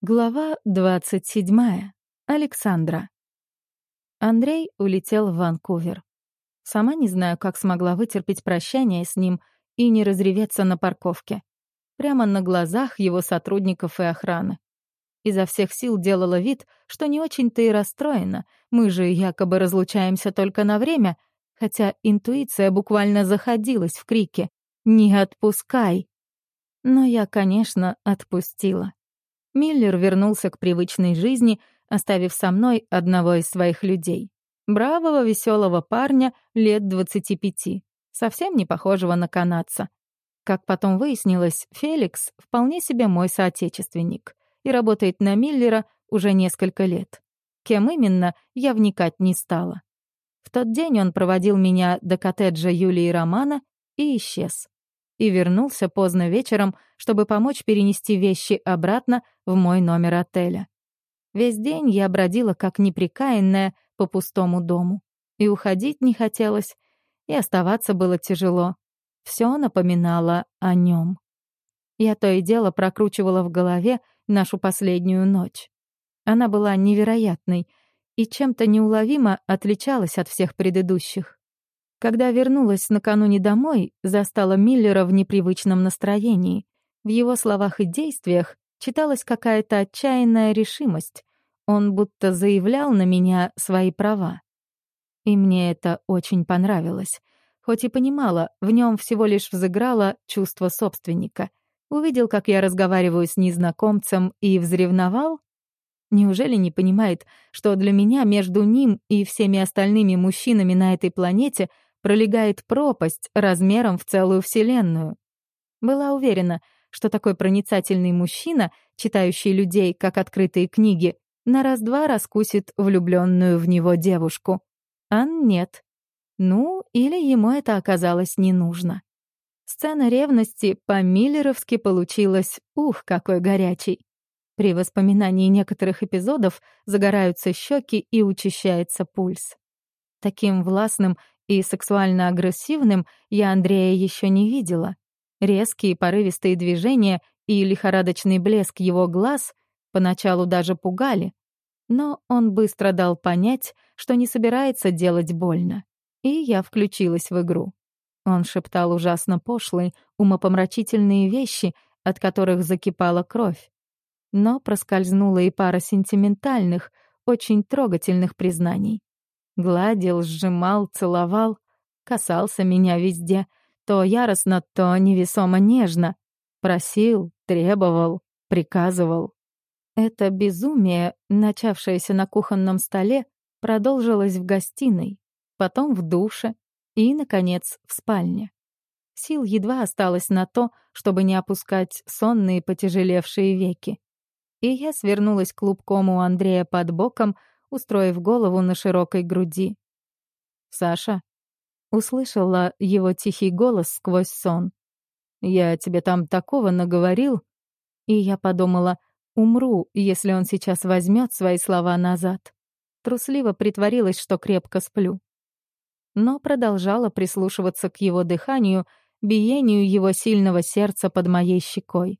Глава 27. Александра. Андрей улетел в Ванкувер. Сама не знаю, как смогла вытерпеть прощание с ним и не разреветься на парковке. Прямо на глазах его сотрудников и охраны. Изо всех сил делала вид, что не очень-то и расстроена. Мы же якобы разлучаемся только на время, хотя интуиция буквально заходилась в крике «Не отпускай!». Но я, конечно, отпустила. Миллер вернулся к привычной жизни, оставив со мной одного из своих людей. Бравого, веселого парня лет 25, совсем не похожего на канадца. Как потом выяснилось, Феликс вполне себе мой соотечественник и работает на Миллера уже несколько лет. Кем именно, я вникать не стала. В тот день он проводил меня до коттеджа Юлии Романа и исчез и вернулся поздно вечером, чтобы помочь перенести вещи обратно в мой номер отеля. Весь день я бродила как неприкаянная по пустому дому. И уходить не хотелось, и оставаться было тяжело. Все напоминало о нем. Я то и дело прокручивала в голове нашу последнюю ночь. Она была невероятной и чем-то неуловимо отличалась от всех предыдущих. Когда вернулась накануне домой, застала Миллера в непривычном настроении. В его словах и действиях читалась какая-то отчаянная решимость. Он будто заявлял на меня свои права. И мне это очень понравилось. Хоть и понимала, в нем всего лишь взыграло чувство собственника. Увидел, как я разговариваю с незнакомцем, и взревновал? Неужели не понимает, что для меня между ним и всеми остальными мужчинами на этой планете — пролегает пропасть размером в целую вселенную. Была уверена, что такой проницательный мужчина, читающий людей как открытые книги, на раз-два раскусит влюбленную в него девушку. А нет. Ну, или ему это оказалось не нужно. Сцена ревности по-миллеровски получилась, ух, какой горячий. При воспоминании некоторых эпизодов загораются щеки и учащается пульс. Таким властным и сексуально агрессивным я Андрея еще не видела. Резкие порывистые движения и лихорадочный блеск его глаз поначалу даже пугали, но он быстро дал понять, что не собирается делать больно. И я включилась в игру. Он шептал ужасно пошлые, умопомрачительные вещи, от которых закипала кровь. Но проскользнула и пара сентиментальных, очень трогательных признаний. Гладил, сжимал, целовал, касался меня везде, то яростно, то невесомо нежно. Просил, требовал, приказывал. Это безумие, начавшееся на кухонном столе, продолжилось в гостиной, потом в душе и, наконец, в спальне. Сил едва осталось на то, чтобы не опускать сонные потяжелевшие веки. И я свернулась клубком у Андрея под боком, устроив голову на широкой груди. «Саша?» Услышала его тихий голос сквозь сон. «Я тебе там такого наговорил?» И я подумала, умру, если он сейчас возьмет свои слова назад. Трусливо притворилась, что крепко сплю. Но продолжала прислушиваться к его дыханию, биению его сильного сердца под моей щекой.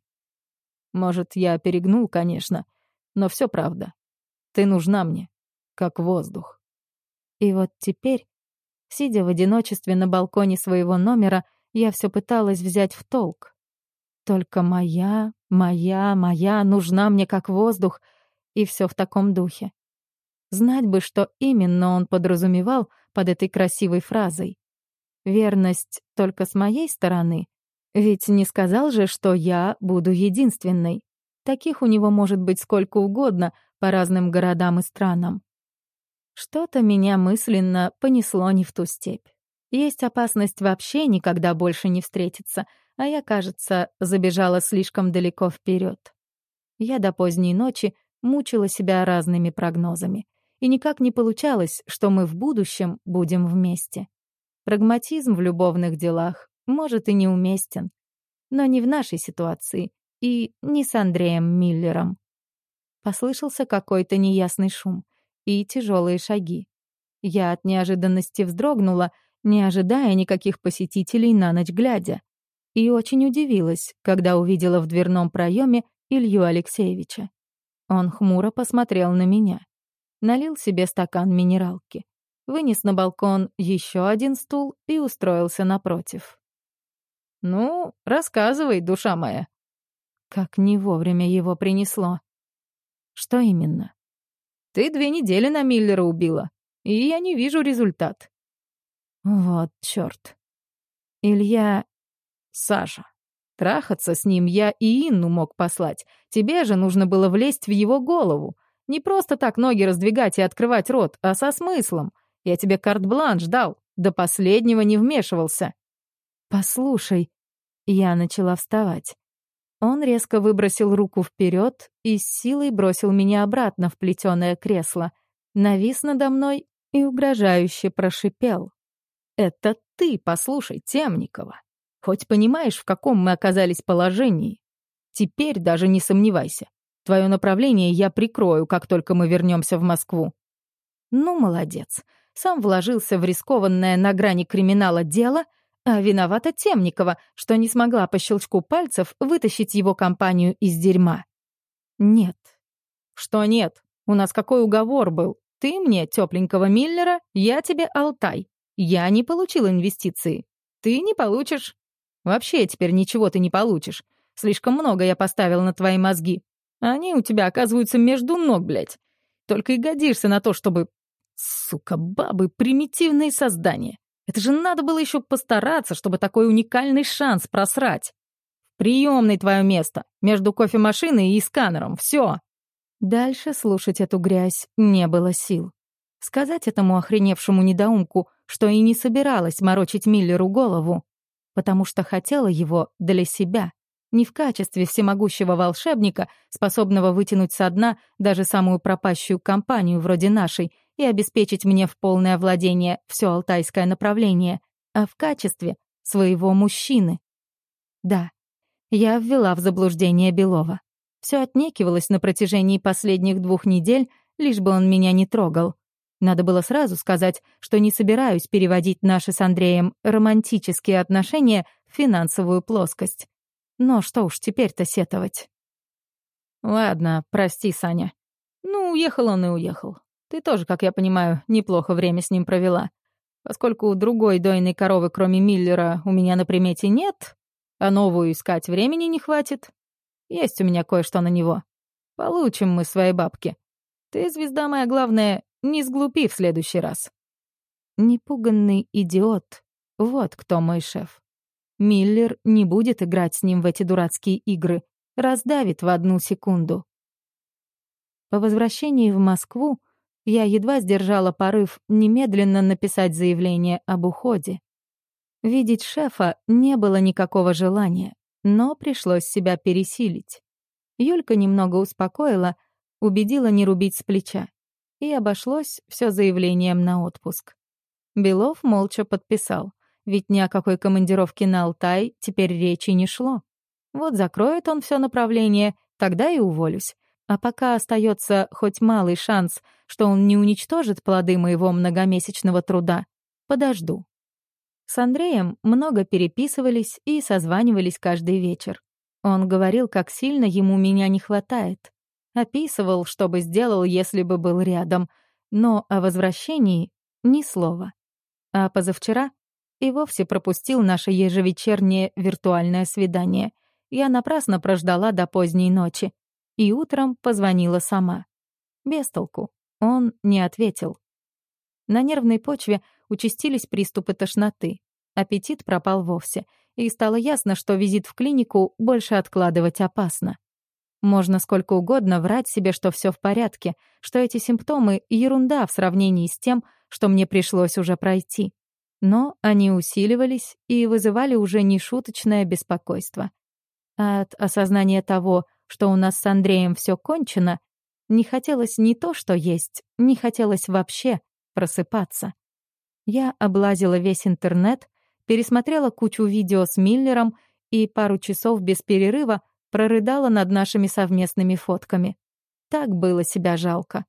Может, я перегнул, конечно, но все правда. Ты нужна мне как воздух. И вот теперь, сидя в одиночестве на балконе своего номера, я все пыталась взять в толк. Только моя, моя, моя нужна мне как воздух, и все в таком духе. Знать бы, что именно он подразумевал под этой красивой фразой. Верность только с моей стороны. Ведь не сказал же, что я буду единственной. Таких у него может быть сколько угодно по разным городам и странам. Что-то меня мысленно понесло не в ту степь. Есть опасность вообще никогда больше не встретиться, а я, кажется, забежала слишком далеко вперед. Я до поздней ночи мучила себя разными прогнозами. И никак не получалось, что мы в будущем будем вместе. Прагматизм в любовных делах, может, и неуместен. Но не в нашей ситуации и не с Андреем Миллером. Послышался какой-то неясный шум и тяжелые шаги. Я от неожиданности вздрогнула, не ожидая никаких посетителей на ночь глядя, и очень удивилась, когда увидела в дверном проеме Илью Алексеевича. Он хмуро посмотрел на меня. Налил себе стакан минералки. Вынес на балкон еще один стул и устроился напротив. «Ну, рассказывай, душа моя». Как не вовремя его принесло. Что именно? Ты две недели на Миллера убила, и я не вижу результат. Вот чёрт. Илья... Саша. Трахаться с ним я и Инну мог послать. Тебе же нужно было влезть в его голову. Не просто так ноги раздвигать и открывать рот, а со смыслом. Я тебе карт-бланш дал, до последнего не вмешивался. Послушай, я начала вставать. Он резко выбросил руку вперед и с силой бросил меня обратно в плетеное кресло, навис надо мной и угрожающе прошипел. «Это ты, послушай, Темникова. Хоть понимаешь, в каком мы оказались положении? Теперь даже не сомневайся. Твое направление я прикрою, как только мы вернемся в Москву». Ну, молодец. Сам вложился в рискованное на грани криминала дело — а виновата Темникова, что не смогла по щелчку пальцев вытащить его компанию из дерьма. Нет. Что нет? У нас какой уговор был? Ты мне тепленького Миллера, я тебе Алтай. Я не получил инвестиции. Ты не получишь. Вообще теперь ничего ты не получишь. Слишком много я поставил на твои мозги. Они у тебя оказываются между ног, блядь. Только и годишься на то, чтобы... Сука, бабы, примитивные создания. Это же надо было еще постараться, чтобы такой уникальный шанс просрать. В приемной твое место, между кофемашиной и сканером, все. Дальше слушать эту грязь не было сил. Сказать этому охреневшему недоумку, что и не собиралась морочить Миллеру голову, потому что хотела его для себя, не в качестве всемогущего волшебника, способного вытянуть со дна даже самую пропащую компанию вроде нашей — и обеспечить мне в полное владение все алтайское направление, а в качестве своего мужчины. Да, я ввела в заблуждение Белова. Все отнекивалось на протяжении последних двух недель, лишь бы он меня не трогал. Надо было сразу сказать, что не собираюсь переводить наши с Андреем романтические отношения в финансовую плоскость. Но что уж теперь-то сетовать. Ладно, прости, Саня. Ну, уехал он и уехал. Ты тоже, как я понимаю, неплохо время с ним провела. Поскольку другой дойной коровы, кроме Миллера, у меня на примете нет, а новую искать времени не хватит, есть у меня кое-что на него. Получим мы свои бабки. Ты, звезда моя главная, не сглупи в следующий раз. Непуганный идиот. Вот кто мой шеф. Миллер не будет играть с ним в эти дурацкие игры. Раздавит в одну секунду. По возвращении в Москву я едва сдержала порыв немедленно написать заявление об уходе. Видеть шефа не было никакого желания, но пришлось себя пересилить. Юлька немного успокоила, убедила не рубить с плеча. И обошлось все заявлением на отпуск. Белов молча подписал, ведь ни о какой командировке на Алтай теперь речи не шло. Вот закроет он все направление, тогда и уволюсь. А пока остается хоть малый шанс, что он не уничтожит плоды моего многомесячного труда, подожду. С Андреем много переписывались и созванивались каждый вечер. Он говорил, как сильно ему меня не хватает. Описывал, что бы сделал, если бы был рядом. Но о возвращении ни слова. А позавчера и вовсе пропустил наше ежевечернее виртуальное свидание. Я напрасно прождала до поздней ночи и утром позвонила сама. Без толку. Он не ответил. На нервной почве участились приступы тошноты. Аппетит пропал вовсе, и стало ясно, что визит в клинику больше откладывать опасно. Можно сколько угодно врать себе, что все в порядке, что эти симптомы — ерунда в сравнении с тем, что мне пришлось уже пройти. Но они усиливались и вызывали уже нешуточное беспокойство. от осознания того, что у нас с Андреем все кончено, не хотелось ни то, что есть, не хотелось вообще просыпаться. Я облазила весь интернет, пересмотрела кучу видео с Миллером и пару часов без перерыва прорыдала над нашими совместными фотками. Так было себя жалко.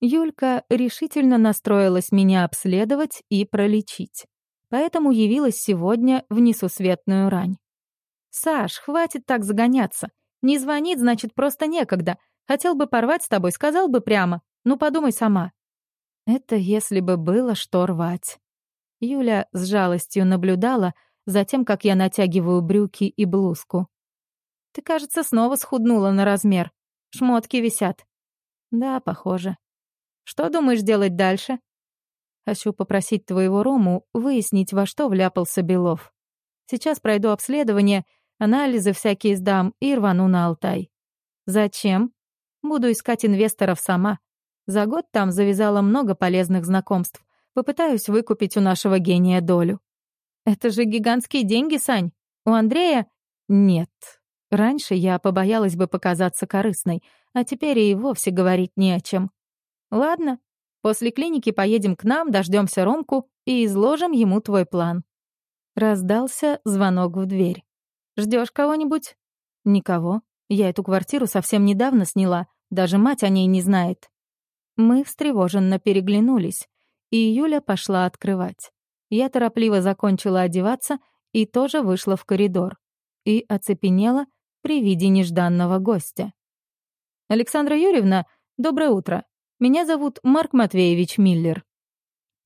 Юлька решительно настроилась меня обследовать и пролечить. Поэтому явилась сегодня в несусветную рань. «Саш, хватит так загоняться. Не звонит, значит, просто некогда. Хотел бы порвать с тобой, сказал бы прямо. Ну, подумай сама». Это если бы было что рвать. Юля с жалостью наблюдала за тем, как я натягиваю брюки и блузку. «Ты, кажется, снова схуднула на размер. Шмотки висят». «Да, похоже. Что думаешь делать дальше?» «Хочу попросить твоего Рому выяснить, во что вляпался Белов. Сейчас пройду обследование, анализы всякие сдам и рвану на Алтай». «Зачем?» «Буду искать инвесторов сама. За год там завязала много полезных знакомств. Попытаюсь выкупить у нашего гения долю». «Это же гигантские деньги, Сань. У Андрея...» «Нет. Раньше я побоялась бы показаться корыстной, а теперь и вовсе говорить не о чем. Ладно, после клиники поедем к нам, дождемся Ромку и изложим ему твой план». Раздался звонок в дверь. Ждешь кого-нибудь?» «Никого. Я эту квартиру совсем недавно сняла, даже мать о ней не знает». Мы встревоженно переглянулись, и Юля пошла открывать. Я торопливо закончила одеваться и тоже вышла в коридор. И оцепенела при виде нежданного гостя. «Александра Юрьевна, доброе утро. Меня зовут Марк Матвеевич Миллер.